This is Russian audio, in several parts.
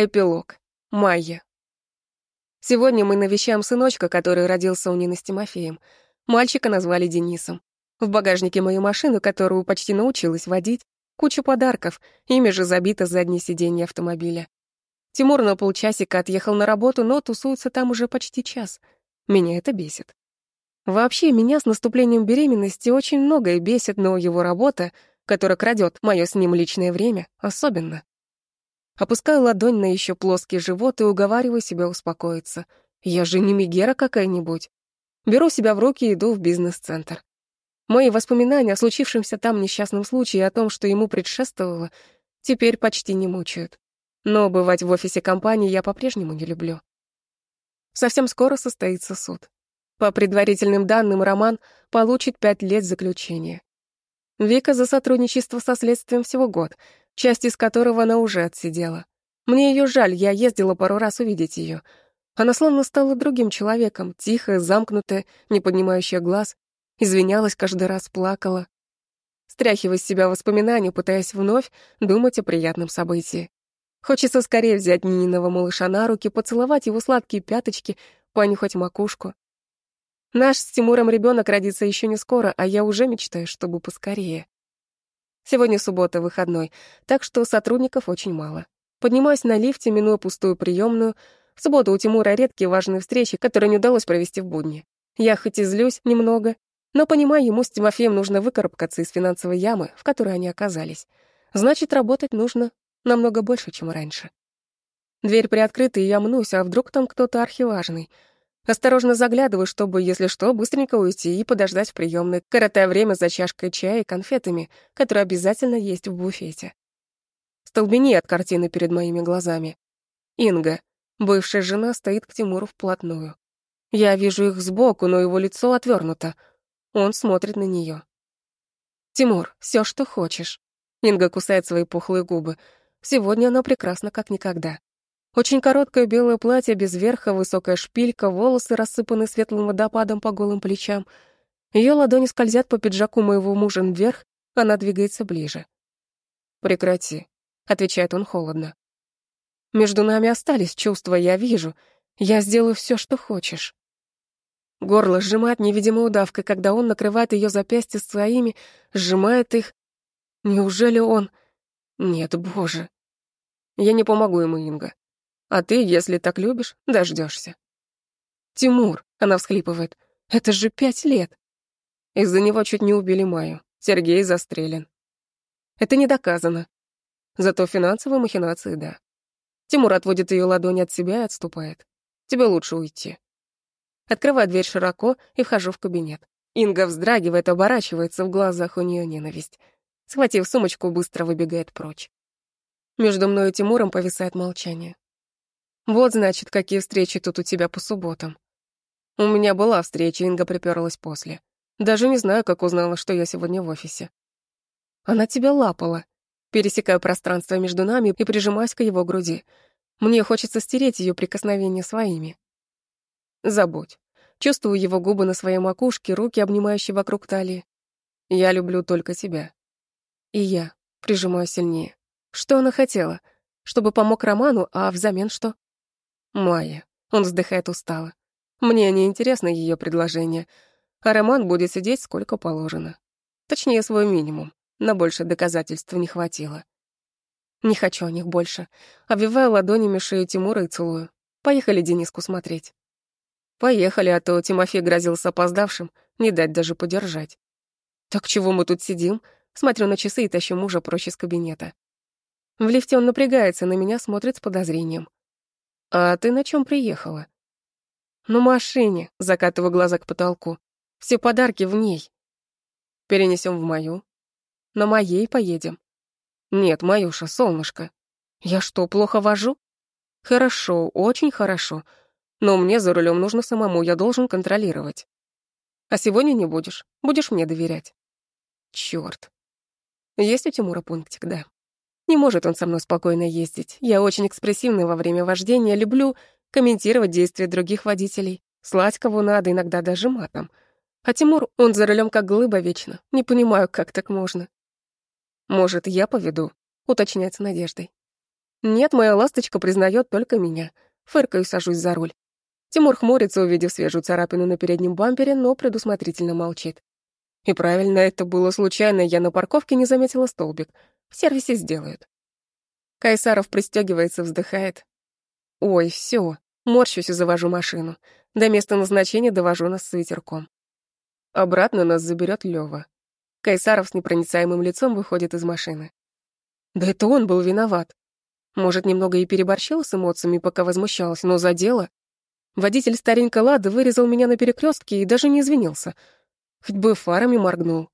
Эпилог. Майя. Сегодня мы навещаем сыночка, который родился у Нины с Тимофеем. Мальчика назвали Денисом. В багажнике моей машины, которую почти научилась водить, куча подарков, ими же забито заднее сиденье автомобиля. Тимур на полчасика отъехал на работу, но тусуется там уже почти час. Меня это бесит. Вообще, меня с наступлением беременности очень многое бесит, но его работа, которая крадет мое с ним личное время, особенно. Опускаю ладонь на еще плоский живот и уговариваю себя успокоиться. Я же не Мегера какая-нибудь. Беру себя в руки и иду в бизнес-центр. Мои воспоминания о случившемся там несчастном случае и о том, что ему предшествовало, теперь почти не мучают. Но бывать в офисе компании я по-прежнему не люблю. Совсем скоро состоится суд. По предварительным данным, Роман получит пять лет заключения. Вика за сотрудничество со следствием всего год — часть из которого она уже отсидела. Мне ее жаль, я ездила пару раз увидеть ее. Она словно стала другим человеком, тихая, замкнутая, не поднимающая глаз, извинялась каждый раз, плакала. Стряхивая с себя воспоминания, пытаясь вновь думать о приятном событии. Хочется скорее взять Нининого малыша на руки, поцеловать его сладкие пяточки, понюхать макушку. Наш с Тимуром ребенок родится еще не скоро, а я уже мечтаю, чтобы поскорее. Сегодня суббота, выходной, так что сотрудников очень мало. Поднимаюсь на лифте, минуя пустую приемную. В субботу у Тимура редкие важные встречи, которые не удалось провести в будни. Я хоть и злюсь немного, но понимаю, ему с Тимофеем нужно выкарабкаться из финансовой ямы, в которой они оказались. Значит, работать нужно намного больше, чем раньше. Дверь приоткрыта, и я мнусь, а вдруг там кто-то архиважный — Осторожно заглядываю, чтобы, если что, быстренько уйти и подождать в приемной, коротая время за чашкой чая и конфетами, которые обязательно есть в буфете. Столбени от картины перед моими глазами. Инга, бывшая жена, стоит к Тимуру вплотную. Я вижу их сбоку, но его лицо отвернуто. Он смотрит на нее. «Тимур, все, что хочешь». Инга кусает свои пухлые губы. Сегодня она прекрасна, как никогда. Очень короткое белое платье без верха, высокая шпилька, волосы рассыпаны светлым водопадом по голым плечам. Ее ладони скользят по пиджаку моего мужа вверх, она двигается ближе. «Прекрати», — отвечает он холодно. «Между нами остались чувства, я вижу. Я сделаю все, что хочешь». Горло сжимает невидимой удавкой, когда он накрывает ее запястья своими, сжимает их. Неужели он... Нет, боже. Я не помогу ему, Инга. А ты, если так любишь, дождешься. Тимур, она всхлипывает, это же пять лет. Из-за него чуть не убили Майю. Сергей застрелен. Это не доказано. Зато финансовые махинации — да. Тимур отводит ее ладонь от себя и отступает. Тебе лучше уйти. Открываю дверь широко и вхожу в кабинет. Инга вздрагивает, оборачивается, в глазах у нее ненависть. Схватив сумочку, быстро выбегает прочь. Между мной и Тимуром повисает молчание. Вот, значит, какие встречи тут у тебя по субботам. У меня была встреча, Инга приперлась после. Даже не знаю, как узнала, что я сегодня в офисе. Она тебя лапала. Пересекаю пространство между нами и прижимаюсь к его груди. Мне хочется стереть ее прикосновения своими. Забудь. Чувствую его губы на своей макушке, руки, обнимающие вокруг талии. Я люблю только тебя. И я прижимаю сильнее. Что она хотела? Чтобы помог Роману, а взамен что? Майя. Он вздыхает устало. Мне не интересно ее предложение, а Роман будет сидеть сколько положено. Точнее, свой минимум. На больше доказательств не хватило. Не хочу о них больше. Обвиваю ладонями шею Тимура и целую. Поехали Дениску смотреть. Поехали, а то Тимофей грозился опоздавшим, не дать даже подержать. Так чего мы тут сидим? Смотрю на часы и тащу мужа прочь из кабинета. В лифте он напрягается, на меня смотрит с подозрением. «А ты на чем приехала?» «На машине», — закатываю глаза к потолку. «Все подарки в ней». «Перенесем в мою». «На моей поедем». «Нет, Маюша, солнышко». «Я что, плохо вожу?» «Хорошо, очень хорошо. Но мне за рулем нужно самому, я должен контролировать». «А сегодня не будешь, будешь мне доверять». «Чёрт». Есть у Тимура пунктик, да. Не может он со мной спокойно ездить. Я очень экспрессивна во время вождения, люблю комментировать действия других водителей, слать кого надо, иногда даже матом. А Тимур, он за рулем как глыба вечно. Не понимаю, как так можно. Может, я поведу, уточняется надеждой. Нет, моя ласточка признает только меня. Фыркаю, сажусь за руль. Тимур хмурится, увидев свежую царапину на переднем бампере, но предусмотрительно молчит. И правильно, это было случайно, я на парковке не заметила столбик. В сервисе сделают. Кайсаров пристегивается, вздыхает. Ой, все, морщусь и завожу машину. До места назначения довожу нас с ветерком. Обратно нас заберет Лева. Кайсаров с непроницаемым лицом выходит из машины. Да это он был виноват. Может, немного и переборщил с эмоциями, пока возмущалась, но за дело. Водитель старенькой Лады вырезал меня на перекрестке и даже не извинился. Хоть бы фарами моргнул.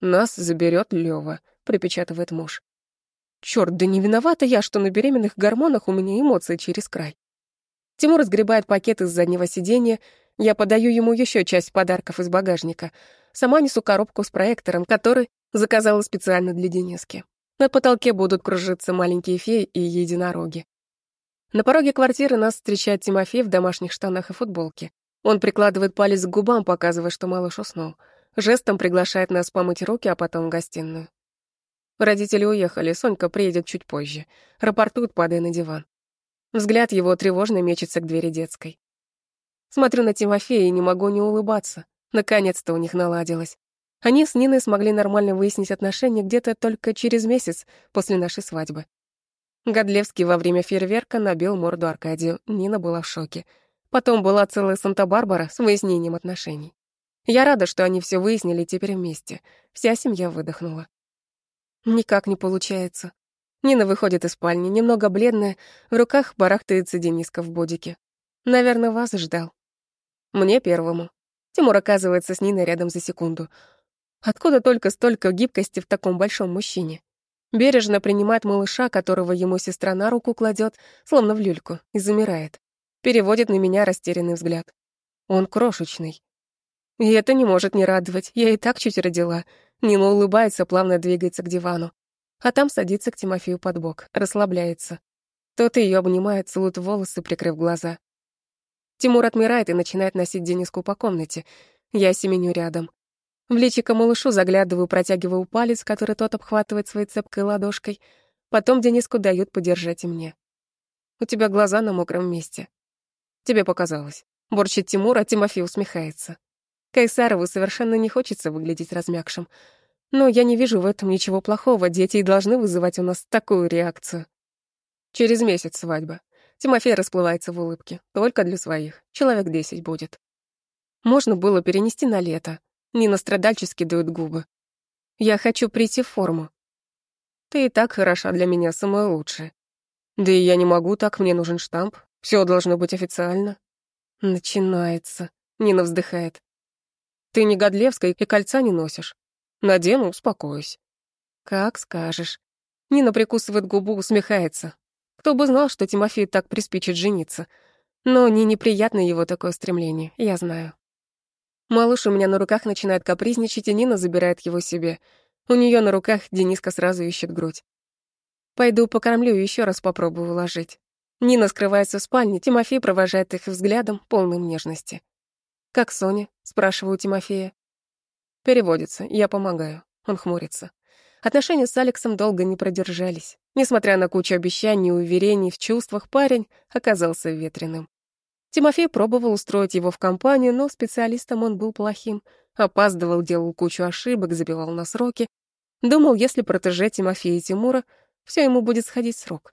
Нас заберет Лева, припечатывает муж. Черт, да не виновата я, что на беременных гормонах у меня эмоции через край. Тимур разгребает пакет из заднего сиденья, я подаю ему еще часть подарков из багажника. Сама несу коробку с проектором, который заказала специально для Дениски. На потолке будут кружиться маленькие феи и единороги. На пороге квартиры нас встречает Тимофей в домашних штанах и футболке. Он прикладывает палец к губам, показывая, что малыш уснул. Жестом приглашает нас помыть руки, а потом в гостиную. Родители уехали, Сонька приедет чуть позже. Рапортует, падая на диван. Взгляд его тревожно мечется к двери детской. Смотрю на Тимофея и не могу не улыбаться. Наконец-то у них наладилось. Они с Ниной смогли нормально выяснить отношения где-то только через месяц после нашей свадьбы. Годлевский во время фейерверка набил морду Аркадию. Нина была в шоке. Потом была целая Санта-Барбара с выяснением отношений. Я рада, что они все выяснили теперь вместе. Вся семья выдохнула. Никак не получается. Нина выходит из спальни, немного бледная, в руках барахтается Дениска в бодике. Наверное, вас ждал. Мне первому. Тимур оказывается с Ниной рядом за секунду. Откуда только столько гибкости в таком большом мужчине? Бережно принимает малыша, которого ему сестра на руку кладет, словно в люльку, и замирает. Переводит на меня растерянный взгляд. Он крошечный. И это не может не радовать, я и так чуть родила. Нина улыбается, плавно двигается к дивану. А там садится к Тимофею под бок, расслабляется. Тот ее обнимает, целует волосы, прикрыв глаза. Тимур отмирает и начинает носить Дениску по комнате. Я семеню рядом. В личико малышу заглядываю, протягиваю палец, который тот обхватывает своей цепкой ладошкой. Потом Дениску дают подержать и мне. У тебя глаза на мокром месте. Тебе показалось. Борчит Тимур, а Тимофей усмехается. Кайсарову совершенно не хочется выглядеть размякшим. Но я не вижу в этом ничего плохого, дети и должны вызывать у нас такую реакцию. Через месяц свадьба. Тимофей расплывается в улыбке. Только для своих. Человек десять будет. Можно было перенести на лето. Нина страдальчески дует губы. Я хочу прийти в форму. Ты и так хороша для меня, самая лучшая. Да и я не могу так, мне нужен штамп. Все должно быть официально. Начинается. Нина вздыхает. Ты не Годлевская и кольца не носишь. Надену, успокоюсь. Как скажешь. Нина прикусывает губу, усмехается. Кто бы знал, что Тимофей так приспичит жениться. Но не неприятно его такое стремление, я знаю. Малыш у меня на руках начинает капризничать, и Нина забирает его себе. У нее на руках Дениска сразу ищет грудь. Пойду покормлю и еще раз попробую уложить. Нина скрывается в спальне, Тимофей провожает их взглядом, полным нежности. «Как Соня?» — спрашиваю Тимофея. Переводится, я помогаю. Он хмурится. Отношения с Алексом долго не продержались. Несмотря на кучу обещаний и уверений в чувствах, парень оказался ветреным. Тимофей пробовал устроить его в компанию, но специалистом он был плохим. Опаздывал, делал кучу ошибок, забивал на сроки. Думал, если протеже Тимофея и Тимура, все ему будет сходить с рук.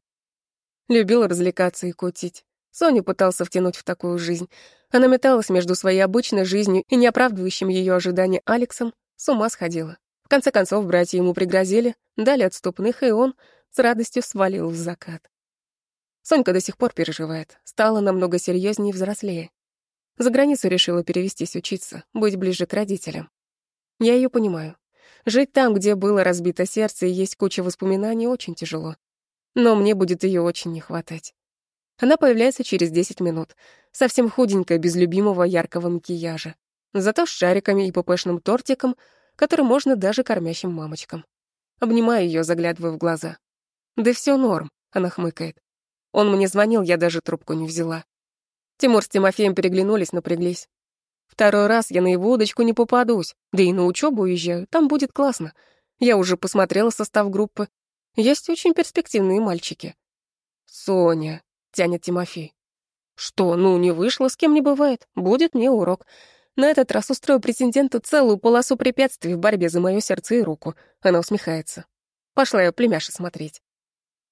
Любил развлекаться и кутить. Соню пытался втянуть в такую жизнь. Она металась между своей обычной жизнью и неоправдывающим ее ожидания Алексом, с ума сходила. В конце концов, братья ему пригрозили, дали отступных, и он с радостью свалил в закат. Сонька до сих пор переживает, стала намного серьезнее и взрослее. За границу решила перевестись учиться, быть ближе к родителям. Я ее понимаю. Жить там, где было разбито сердце и есть куча воспоминаний, очень тяжело. Но мне будет ее очень не хватать. Она появляется через 10 минут, совсем худенькая, без любимого яркого макияжа. Зато с шариками и пупешным тортиком, который можно даже кормящим мамочкам. Обнимаю ее, заглядываю в глаза. «Да все норм», — она хмыкает. Он мне звонил, я даже трубку не взяла. Тимур с Тимофеем переглянулись, напряглись. Второй раз я на его удочку не попадусь, да и на учебу уезжаю, там будет классно. Я уже посмотрела состав группы. Есть очень перспективные мальчики. «Соня», — тянет Тимофей. «Что, ну, не вышло, с кем не бывает. Будет мне урок. На этот раз устрою претенденту целую полосу препятствий в борьбе за мое сердце и руку». Она усмехается. Пошла я племяша смотреть.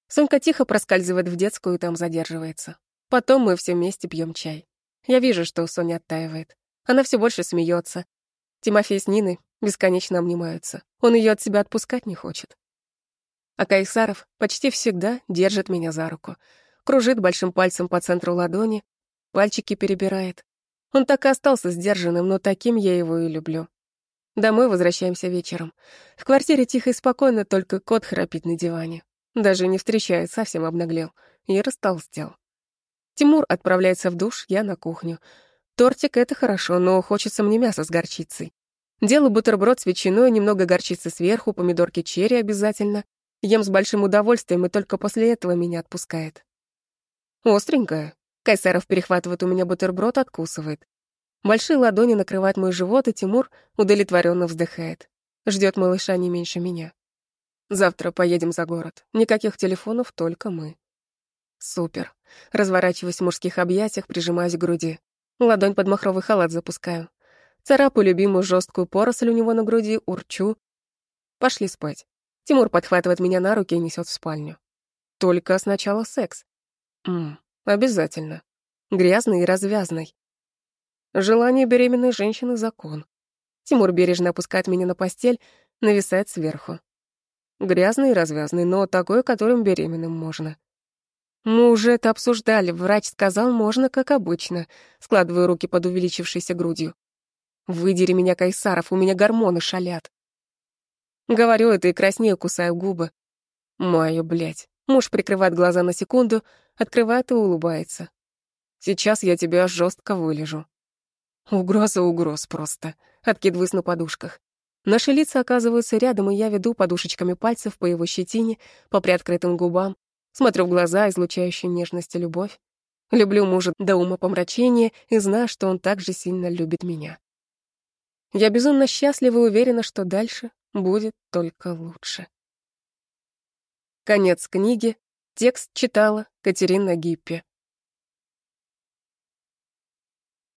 Сонька тихо проскальзывает в детскую и там задерживается. Потом мы все вместе пьем чай. Я вижу, что Соня оттаивает. Она все больше смеется. Тимофей с Ниной бесконечно обнимаются. Он ее от себя отпускать не хочет. А Кайсаров почти всегда держит меня за руку. Кружит большим пальцем по центру ладони, пальчики перебирает. Он так и остался сдержанным, но таким я его и люблю. Домой возвращаемся вечером. В квартире тихо и спокойно, только кот храпит на диване. Даже не встречает, совсем обнаглел. И растолстел. Тимур отправляется в душ, я на кухню. Тортик — это хорошо, но хочется мне мяса с горчицей. Делаю бутерброд с ветчиной, немного горчицы сверху, помидорки черри обязательно. Ем с большим удовольствием, и только после этого меня отпускает. Остренькая. Кайсаров перехватывает у меня бутерброд, откусывает. Большие ладони накрывают мой живот, и Тимур удовлетворенно вздыхает. Ждет малыша не меньше меня. Завтра поедем за город. Никаких телефонов, только мы. Супер. Разворачиваюсь в мужских объятиях, прижимаюсь к груди. Ладонь под махровый халат запускаю. Царапаю любимую жесткую поросль у него на груди, урчу. Пошли спать. Тимур подхватывает меня на руки и несет в спальню. Только сначала секс. Ммм, обязательно. Грязный и развязный. Желание беременной женщины — закон. Тимур бережно опускает меня на постель, нависает сверху. Грязный и развязный, но такой, которым беременным можно. Мы уже это обсуждали, врач сказал, можно, как обычно. Складываю руки под увеличившейся грудью. Выдери меня, Кайсаров, у меня гормоны шалят. Говорю это и краснею, кусаю губы. Маю, блядь. Муж прикрывает глаза на секунду, открывает и улыбается. Сейчас я тебя жестко вылежу. Угроза угроз просто. Откидываюсь на подушках. Наши лица оказываются рядом, и я веду подушечками пальцев по его щетине, по приоткрытым губам, смотрю в глаза, излучающие нежность и любовь. Люблю мужа до ума помрачения и знаю, что он так же сильно любит меня. Я безумно счастлива и уверена, что дальше будет только лучше. Конец книги. Текст читала Катерина Гиппи.